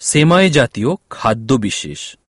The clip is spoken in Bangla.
সেমাই জাতীয় খাদ্যবিশেষ।